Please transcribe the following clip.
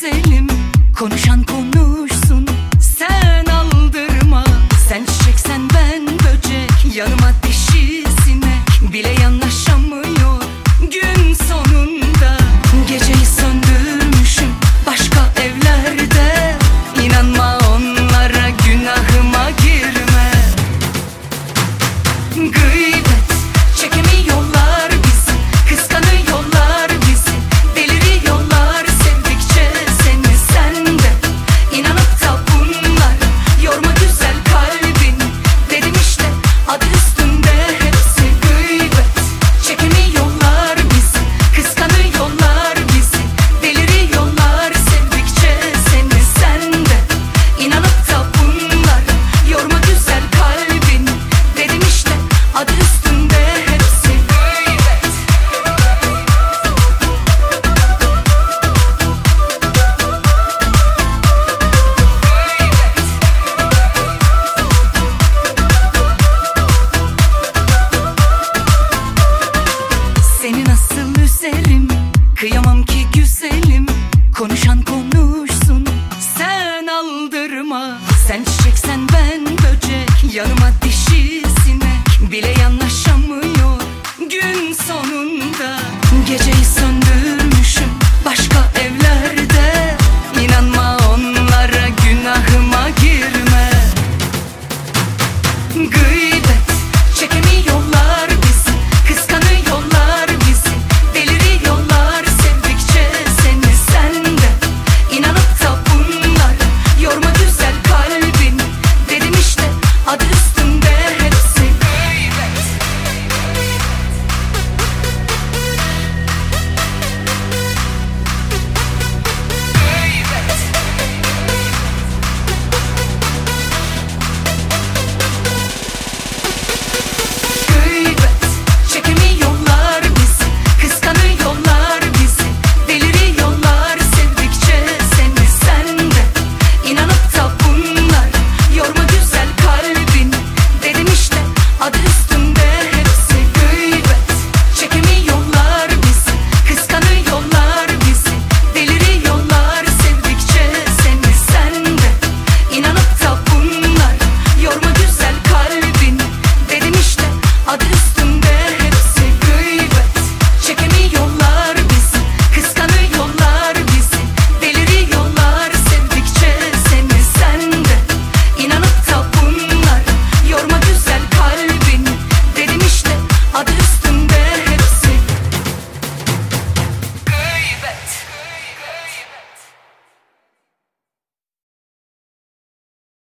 güzelim Konuşan konuşan Konuşan konuşsun. Sen aldırma. Sen çiçeksen ben böcek. Yanıma dişi sinek Bile yanlaşamıyor gün sonunda Geceyi söndürmüşüm başka evlerde. İnanma onlara günahıma girme. Gıy